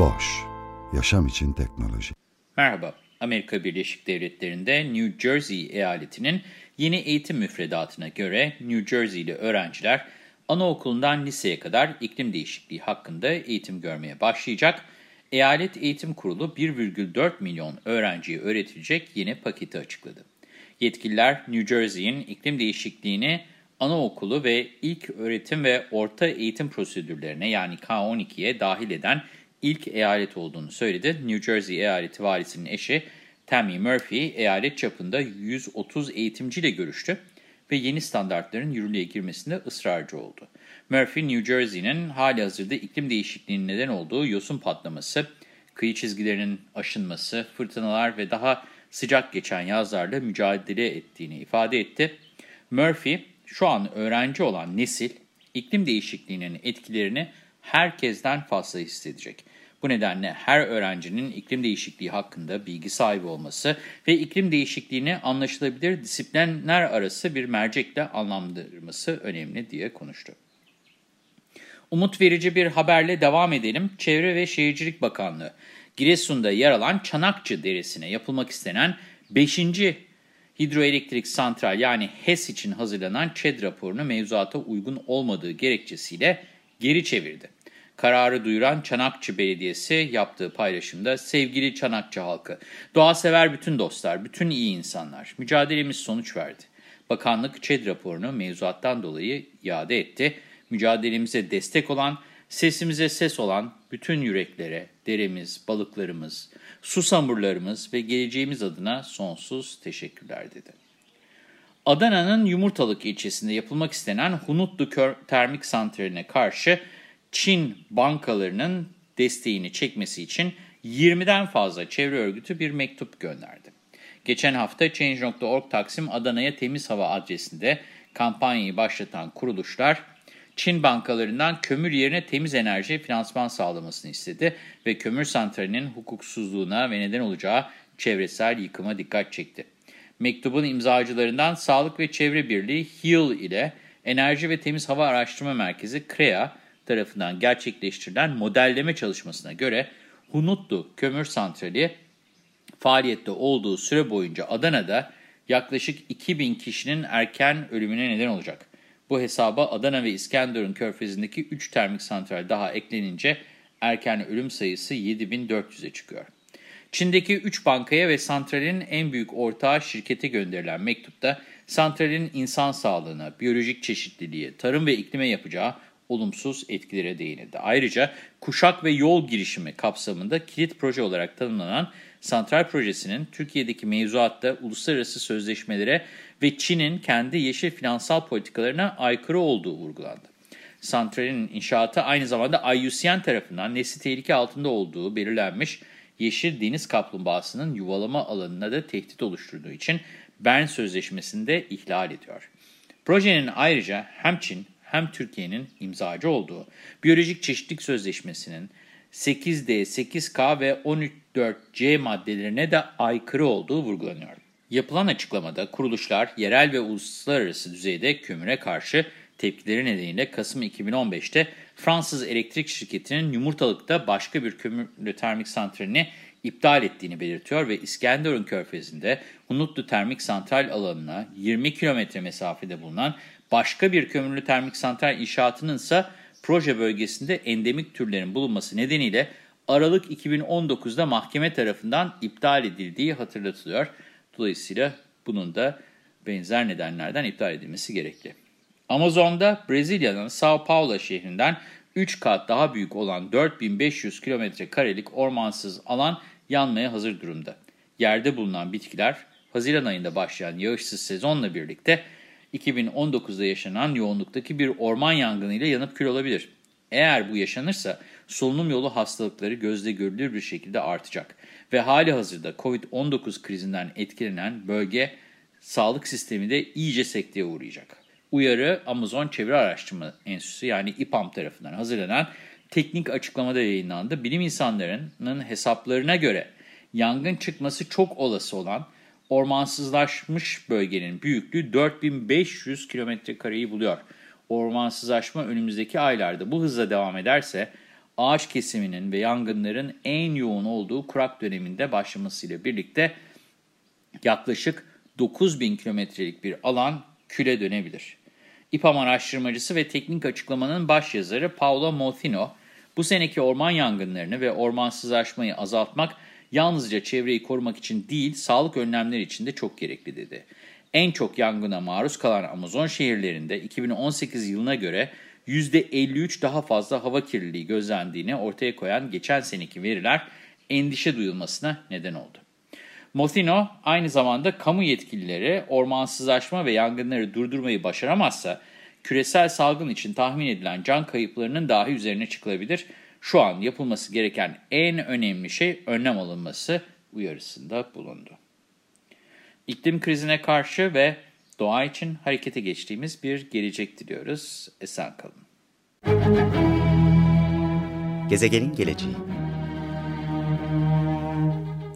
Boş, yaşam için teknoloji. Merhaba, Amerika Birleşik Devletleri'nde New Jersey eyaletinin yeni eğitim müfredatına göre New Jersey'li öğrenciler anaokulundan liseye kadar iklim değişikliği hakkında eğitim görmeye başlayacak. Eyalet Eğitim Kurulu 1,4 milyon öğrenciye öğretilecek yeni paketi açıkladı. Yetkililer New Jersey'in iklim değişikliğini anaokulu ve ilk öğretim ve orta eğitim prosedürlerine yani K12'ye dahil eden ilk eyalet olduğunu söyledi. New Jersey eyaleti valisinin eşi Tammy Murphy eyalet çapında 130 eğitimciyle görüştü ve yeni standartların yürürlüğe girmesinde ısrarcı oldu. Murphy, New Jersey'nin hali hazırda iklim değişikliğinin neden olduğu yosun patlaması, kıyı çizgilerinin aşınması, fırtınalar ve daha sıcak geçen yazlarla mücadele ettiğini ifade etti. Murphy, şu an öğrenci olan nesil, iklim değişikliğinin etkilerini herkesten fazla hissedecek. Bu nedenle her öğrencinin iklim değişikliği hakkında bilgi sahibi olması ve iklim değişikliğini anlaşılabilir disiplinler arası bir mercekle anlamlandırması önemli diye konuştu. Umut verici bir haberle devam edelim. Çevre ve Şehircilik Bakanlığı, Giresun'da yer alan Çanakçı Deresi'ne yapılmak istenen 5. hidroelektrik santral yani HES için hazırlanan ÇED raporunu mevzuata uygun olmadığı gerekçesiyle geri çevirdi. Kararı duyuran Çanakçı Belediyesi yaptığı paylaşımda sevgili Çanakçı halkı, doğa sever bütün dostlar, bütün iyi insanlar, mücadelemiz sonuç verdi. Bakanlık ÇED raporunu mevzuattan dolayı iade etti. Mücadelemize destek olan, sesimize ses olan bütün yüreklere, deremiz, balıklarımız, susamurlarımız ve geleceğimiz adına sonsuz teşekkürler dedi. Adana'nın Yumurtalık ilçesinde yapılmak istenen Hunutlu Termik Santrali'ne karşı Çin bankalarının desteğini çekmesi için 20'den fazla çevre örgütü bir mektup gönderdi. Geçen hafta Change.org Taksim Adana'ya Temiz Hava adresinde kampanyayı başlatan kuruluşlar, Çin bankalarından kömür yerine temiz enerji finansman sağlamasını istedi ve kömür santralinin hukuksuzluğuna ve neden olacağı çevresel yıkıma dikkat çekti. Mektubun imzacılarından Sağlık ve Çevre Birliği HEAL ile Enerji ve Temiz Hava Araştırma Merkezi CREA tarafından gerçekleştirilen modelleme çalışmasına göre Hunutlu Kömür Santrali faaliyette olduğu süre boyunca Adana'da yaklaşık 2000 kişinin erken ölümüne neden olacak. Bu hesaba Adana ve İskenderun körfezindeki 3 termik santral daha eklenince erken ölüm sayısı 7400'e çıkıyor. Çin'deki 3 bankaya ve santralin en büyük ortağı şirkete gönderilen mektupta santralin insan sağlığına, biyolojik çeşitliliğe, tarım ve iklime yapacağı olumsuz etkilere değinildi. Ayrıca kuşak ve yol girişimi kapsamında kilit proje olarak tanımlanan santral projesinin Türkiye'deki mevzuatta uluslararası sözleşmelere ve Çin'in kendi yeşil finansal politikalarına aykırı olduğu vurgulandı. Santralin inşaatı aynı zamanda IUCN tarafından nesli tehlike altında olduğu belirlenmiş yeşil deniz kaplumbağasının yuvalama alanına da tehdit oluşturduğu için Bern Sözleşmesi'ni de ihlal ediyor. Projenin ayrıca hem Çin hem Türkiye'nin imzacı olduğu Biyolojik Çeşitlilik Sözleşmesi'nin 8D, 8K ve 14C maddelerine de aykırı olduğu vurgulanıyor. Yapılan açıklamada kuruluşlar yerel ve uluslararası düzeyde kömüre karşı tepkileri nedeniyle Kasım 2015'te Fransız elektrik şirketinin Yumurtalık'ta başka bir kömürlü termik santralini iptal ettiğini belirtiyor ve İskenderun Körfezi'nde Hunutlu Termik Santral alanına 20 kilometre mesafede bulunan başka bir kömürlü termik santral inşaatının ise proje bölgesinde endemik türlerin bulunması nedeniyle Aralık 2019'da mahkeme tarafından iptal edildiği hatırlatılıyor. Dolayısıyla bunun da benzer nedenlerden iptal edilmesi gerekli. Amazon'da Brezilya'nın Sao Paulo şehrinden 3 kat daha büyük olan 4500 kilometre karelik ormansız alan yanmaya hazır durumda. Yerde bulunan bitkiler Haziran ayında başlayan yağışsız sezonla birlikte 2019'da yaşanan yoğunluktaki bir orman yangınıyla yanıp kül olabilir. Eğer bu yaşanırsa solunum yolu hastalıkları gözle görülür bir şekilde artacak ve hali hazırda COVID-19 krizinden etkilenen bölge sağlık sistemi de iyice sekteye uğrayacak. Uyarı Amazon Çevre Araştırma Enstitüsü yani İPAM tarafından hazırlanan teknik açıklamada yayınlandı. Bilim insanlarının hesaplarına göre yangın çıkması çok olası olan ormansızlaşmış bölgenin büyüklüğü 4500 kilometrekareyi buluyor. Ormansızlaşma önümüzdeki aylarda bu hızla devam ederse ağaç kesiminin ve yangınların en yoğun olduğu kurak döneminde başlamasıyla birlikte yaklaşık 9000 kilometrelik bir alan küle dönebilir. İPAM araştırmacısı ve teknik açıklamanın başyazarı Paolo Mothino, bu seneki orman yangınlarını ve ormansızlaşmayı azaltmak yalnızca çevreyi korumak için değil, sağlık önlemleri için de çok gerekli dedi. En çok yangına maruz kalan Amazon şehirlerinde 2018 yılına göre %53 daha fazla hava kirliliği gözlendiğini ortaya koyan geçen seneki veriler endişe duyulmasına neden oldu. Mothino aynı zamanda kamu yetkilileri ormansızlaşma ve yangınları durdurmayı başaramazsa küresel salgın için tahmin edilen can kayıplarının dahi üzerine çıkılabilir. Şu an yapılması gereken en önemli şey önlem alınması uyarısında bulundu. İklim krizine karşı ve doğa için harekete geçtiğimiz bir gelecek diliyoruz. Esen kalın. Gezegenin geleceği